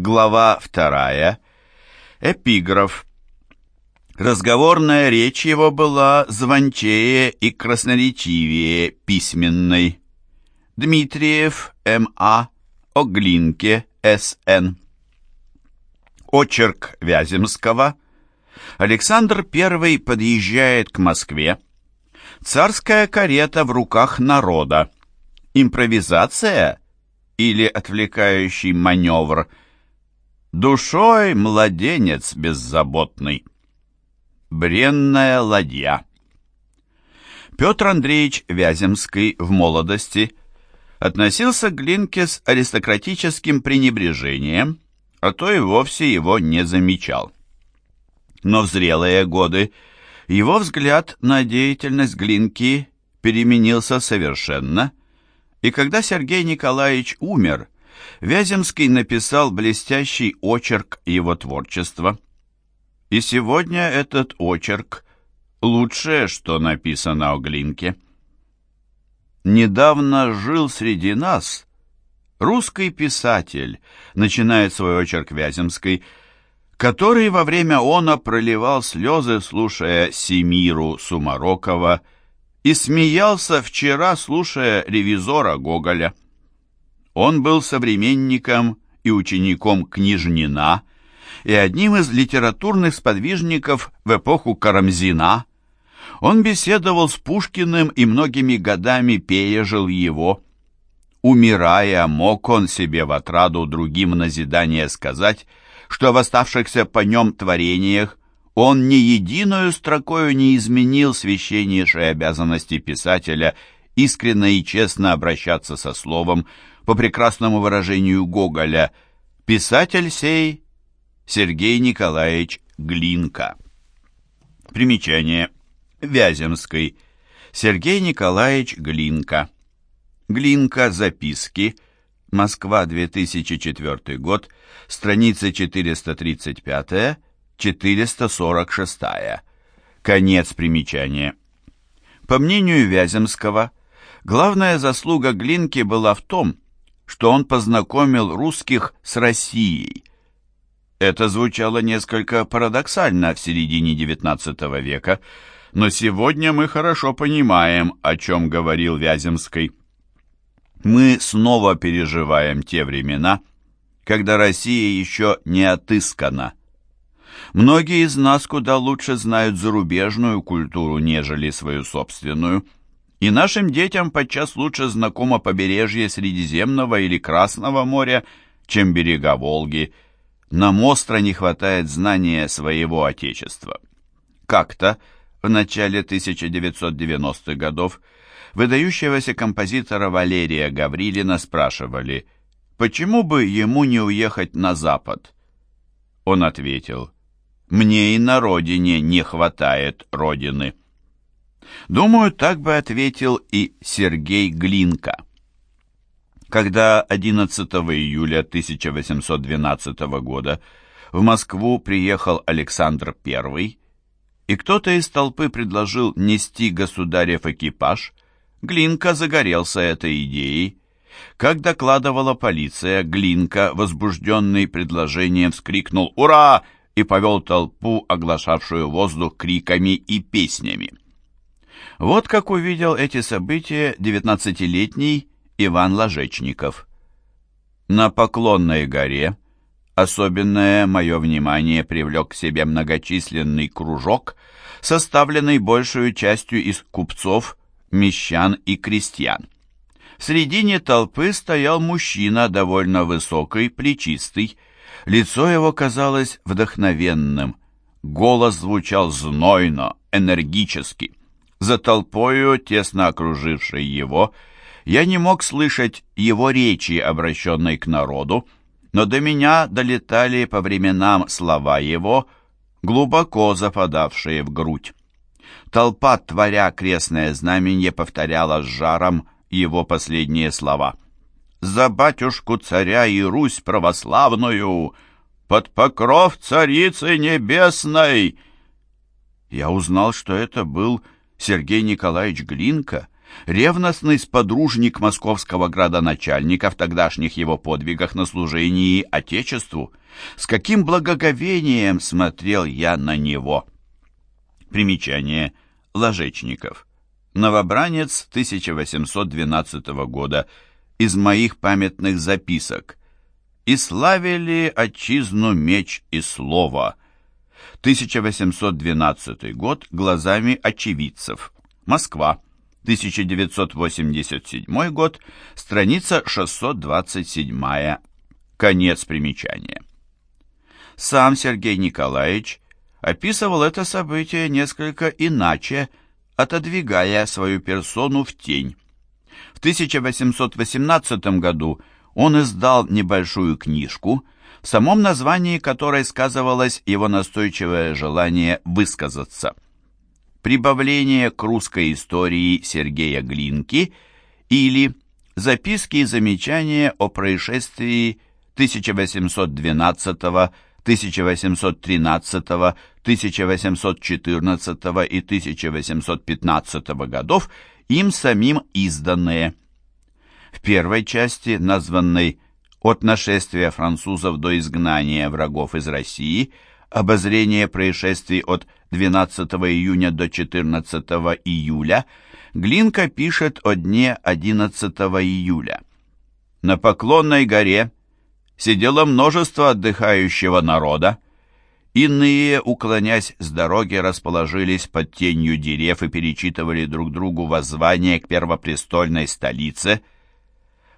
Глава вторая. Эпиграф. Разговорная речь его была звончее и красноречивее письменной. Дмитриев, М.А., Оглинке, С.Н. Очерк Вяземского. Александр I подъезжает к Москве. Царская карета в руках народа. Импровизация или отвлекающий маневр. Душой младенец беззаботный. Бренная ладья. Петр Андреевич Вяземский в молодости относился к Глинке с аристократическим пренебрежением, а то и вовсе его не замечал. Но в зрелые годы его взгляд на деятельность Глинки переменился совершенно, и когда Сергей Николаевич умер, Вяземский написал блестящий очерк его творчества – и сегодня этот очерк — лучшее, что написано о Глинке. Недавно жил среди нас русский писатель, начинает свой очерк Вяземской, который во время она проливал слезы, слушая Семиру Сумарокова, и смеялся вчера, слушая ревизора Гоголя. Он был современником и учеником Книжнина, и одним из литературных сподвижников в эпоху Карамзина. Он беседовал с Пушкиным и многими годами пережил его. Умирая, мог он себе в отраду другим назидание сказать, что в оставшихся по нем творениях он ни единую строкою не изменил священнейшей обязанности писателя искренне и честно обращаться со словом, по прекрасному выражению Гоголя «Писатель сей Сергей Николаевич Глинка. Примечание. Вяземской. Сергей Николаевич Глинка. Глинка. Записки. Москва, 2004 год. Страница 435-446. Конец примечания. По мнению Вяземского, главная заслуга Глинки была в том, что он познакомил русских с Россией, это звучало несколько парадоксально в середине XIX века, но сегодня мы хорошо понимаем, о чем говорил Вяземский. Мы снова переживаем те времена, когда Россия еще не отыскана. Многие из нас куда лучше знают зарубежную культуру, нежели свою собственную, и нашим детям подчас лучше знакомо побережье Средиземного или Красного моря, чем берега Волги – нам остро не хватает знания своего Отечества. Как-то, в начале 1990-х годов, выдающегося композитора Валерия Гаврилина спрашивали, почему бы ему не уехать на Запад? Он ответил, «Мне и на родине не хватает родины». Думаю, так бы ответил и Сергей Глинка. Когда 11 июля 1812 года в Москву приехал Александр I, и кто-то из толпы предложил нести государев экипаж, Глинка загорелся этой идеей. Как докладывала полиция, Глинка, возбужденный предложением, вскрикнул «Ура!» и повел толпу, оглашавшую воздух криками и песнями. Вот как увидел эти события девятнадцатилетний Иван Ложечников. На Поклонной горе особенное мое внимание привлек к себе многочисленный кружок, составленный большую частью из купцов, мещан и крестьян. В середине толпы стоял мужчина довольно высокий, плечистый. Лицо его казалось вдохновенным. Голос звучал знойно, энергически. За толпою, тесно окружившей его, я не мог слышать его речи, обращенной к народу, но до меня долетали по временам слова его, глубоко западавшие в грудь. Толпа, творя крестное знамение, повторяла с жаром его последние слова. «За батюшку царя и Русь православную! Под покров царицы небесной!» Я узнал, что это был Сергей Николаевич Глинка — ревностный сподружник московского градоначальника в тогдашних его подвигах на служении Отечеству. С каким благоговением смотрел я на него. Примечание. Ложечников. Новобранец 1812 года. Из моих памятных записок. «И славили отчизну меч и слово». 1812 год. Глазами очевидцев. Москва. 1987 год, страница 627, конец примечания. Сам Сергей Николаевич описывал это событие несколько иначе, отодвигая свою персону в тень. В 1818 году он издал небольшую книжку, в самом названии которой сказывалось его настойчивое желание высказаться – Прибавление к русской истории Сергея Глинки или Записки и замечания о происшествии 1812 1813, 1814 и 1815 годов, им самим изданные. В первой части, названной «От нашествия французов до изгнания врагов из России», обозрение происшествий от 12 июня до 14 июля, Глинка пишет о дне 11 июля. На Поклонной горе сидело множество отдыхающего народа. Иные, уклонясь с дороги, расположились под тенью дерев и перечитывали друг другу воззвание к первопрестольной столице.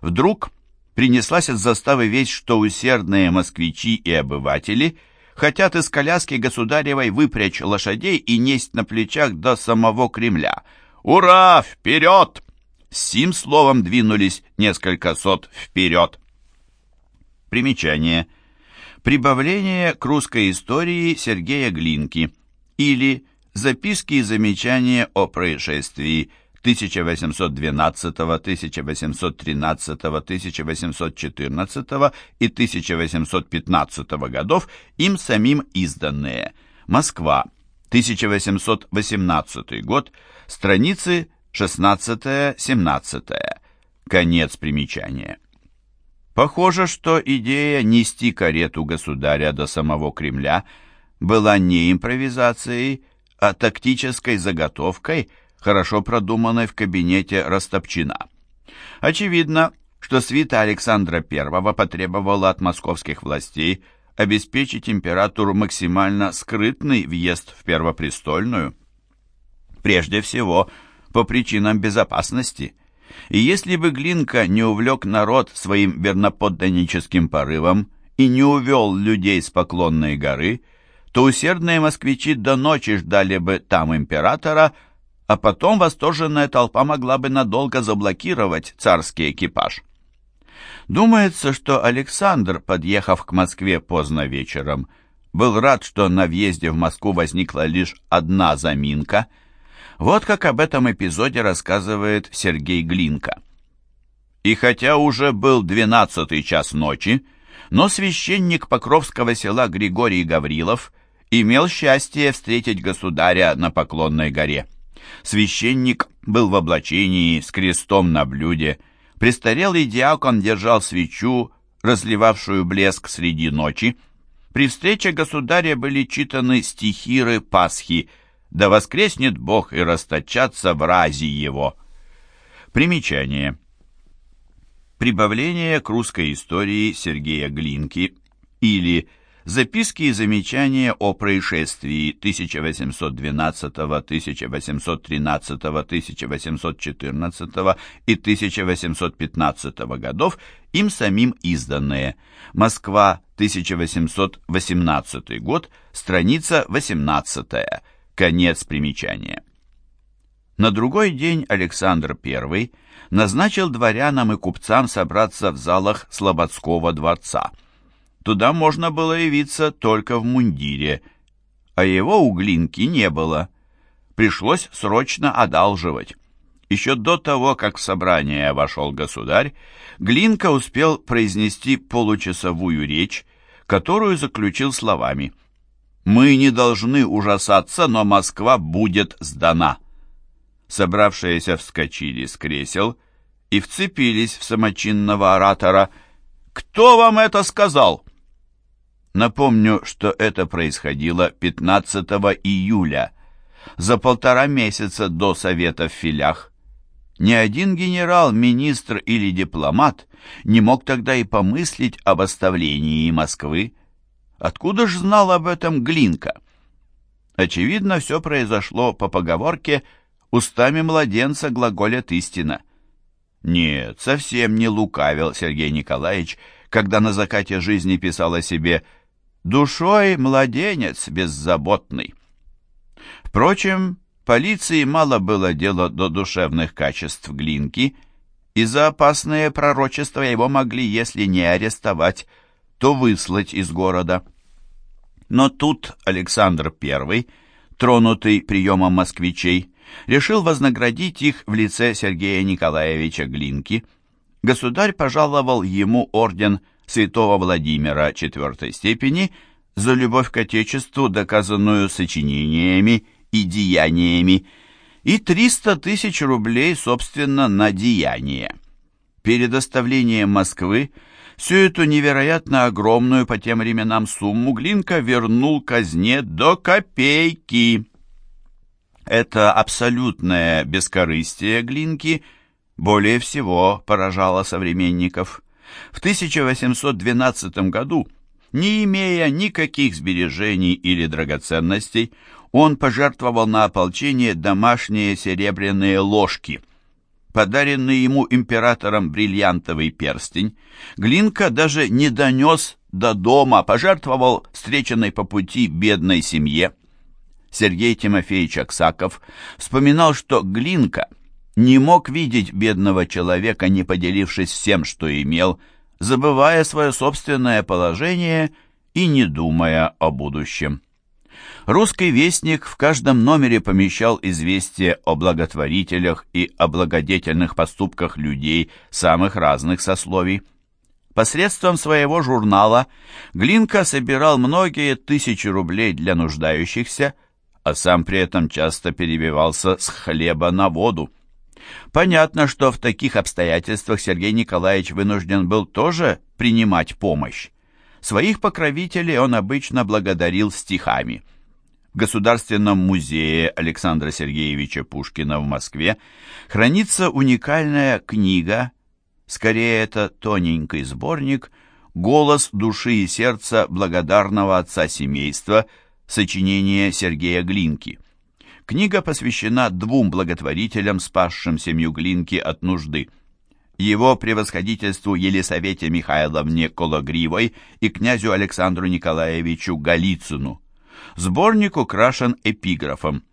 Вдруг принеслась от заставы весть, что усердные москвичи и обыватели – хотят из коляски государевой выпрячь лошадей и несть на плечах до самого Кремля. «Ура! Вперед!» С сим словом двинулись несколько сот вперед. Примечание. Прибавление к русской истории Сергея Глинки или Записки и замечания о происшествии 1812, 1813, 1814 и 1815 годов, им самим изданные. Москва, 1818 год, страницы 16-17. Конец примечания. Похоже, что идея нести карету государя до самого Кремля была не импровизацией, а тактической заготовкой – хорошо продуманной в кабинете Растопчина. Очевидно, что свита Александра I потребовала от московских властей обеспечить императору максимально скрытный въезд в Первопрестольную. Прежде всего, по причинам безопасности. И если бы Глинка не увлек народ своим верноподданническим порывом и не увел людей с Поклонной горы, то усердные москвичи до ночи ждали бы там императора, а потом восторженная толпа могла бы надолго заблокировать царский экипаж. Думается, что Александр, подъехав к Москве поздно вечером, был рад, что на въезде в Москву возникла лишь одна заминка. Вот как об этом эпизоде рассказывает Сергей Глинка. И хотя уже был двенадцатый час ночи, но священник Покровского села Григорий Гаврилов имел счастье встретить государя на Поклонной горе. Священник был в облачении с крестом на блюде. Престарелый диакон держал свечу, разливавшую блеск среди ночи. При встрече государя были читаны стихиры Пасхи «Да воскреснет Бог и расточатся в разе его». Примечание. Прибавление к русской истории Сергея Глинки или «Святой Записки и замечания о происшествии 1812, 1813, 1814 и 1815 годов, им самим изданные. Москва, 1818 год, страница 18, конец примечания. На другой день Александр I назначил дворянам и купцам собраться в залах Слободского дворца – Туда можно было явиться только в мундире, а его у Глинки не было. Пришлось срочно одалживать. Еще до того, как в собрание вошел государь, Глинка успел произнести получасовую речь, которую заключил словами «Мы не должны ужасаться, но Москва будет сдана». Собравшиеся вскочили с кресел и вцепились в самочинного оратора. «Кто вам это сказал?» Напомню, что это происходило 15 июля, за полтора месяца до Совета в филях. Ни один генерал, министр или дипломат не мог тогда и помыслить об оставлении Москвы. Откуда ж знал об этом Глинка? Очевидно, все произошло по поговорке «устами младенца глаголят истина». Нет, совсем не лукавил Сергей Николаевич, когда на закате жизни писал о себе «душой младенец беззаботный». Впрочем, полиции мало было дела до душевных качеств Глинки, и за опасные пророчества его могли, если не арестовать, то выслать из города. Но тут Александр I, тронутый приемом москвичей, решил вознаградить их в лице Сергея Николаевича Глинки. Государь пожаловал ему орден святого Владимира IV степени за любовь к Отечеству, доказанную сочинениями и деяниями, и 300 тысяч рублей, собственно, на деяния. Перед оставлением Москвы всю эту невероятно огромную по тем временам сумму Глинка вернул казне до копейки. Это абсолютное бескорыстие Глинки более всего поражало современников. В 1812 году, не имея никаких сбережений или драгоценностей, он пожертвовал на ополчение домашние серебряные ложки. Подаренный ему императором бриллиантовый перстень, Глинка даже не донес до дома, пожертвовал встреченной по пути бедной семье. Сергей Тимофеевич Аксаков вспоминал, что Глинка не мог видеть бедного человека, не поделившись всем, что имел, забывая свое собственное положение и не думая о будущем. Русский вестник в каждом номере помещал известия о благотворителях и о благодетельных поступках людей самых разных сословий. Посредством своего журнала Глинка собирал многие тысячи рублей для нуждающихся, а сам при этом часто перебивался с хлеба на воду. Понятно, что в таких обстоятельствах Сергей Николаевич вынужден был тоже принимать помощь. Своих покровителей он обычно благодарил стихами. В Государственном музее Александра Сергеевича Пушкина в Москве хранится уникальная книга, скорее это тоненький сборник «Голос души и сердца благодарного отца семейства» сочинение Сергея Глинки. Книга посвящена двум благотворителям, спасшим семью Глинки от нужды. Его превосходительству Елисавете Михайловне Кологривой и князю Александру Николаевичу Голицыну. Сборник украшен эпиграфом.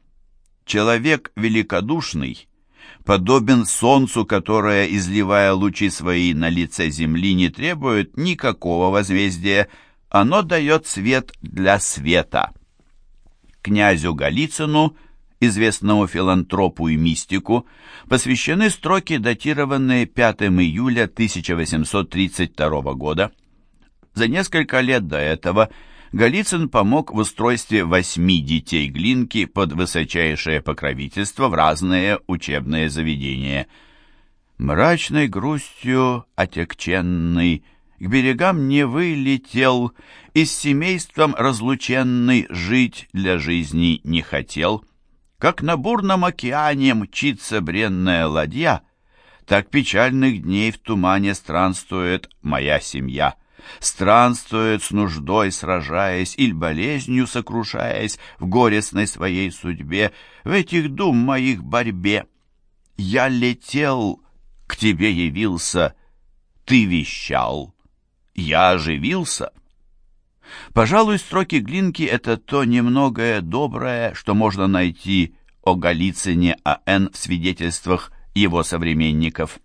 «Человек великодушный» подобен солнцу, которое, изливая лучи свои на лице земли, не требует никакого возмездия, оно дает свет для света князю Голицыну, известному филантропу и мистику, посвящены строки, датированные 5 июля 1832 года. За несколько лет до этого Голицын помог в устройстве восьми детей Глинки под высочайшее покровительство в разные учебные заведения. Мрачной грустью отекченный к берегам не вылетел, и с семейством разлученный жить для жизни не хотел. Как на бурном океане мчится бренная ладья, так печальных дней в тумане странствует моя семья. Странствует с нуждой, сражаясь, или болезнью сокрушаясь в горестной своей судьбе, в этих дум моих борьбе. Я летел, к тебе явился, ты вещал я оживился. Пожалуй, строки Глинки — это то немногое доброе, что можно найти о Голицыне А.Н. в свидетельствах его современников.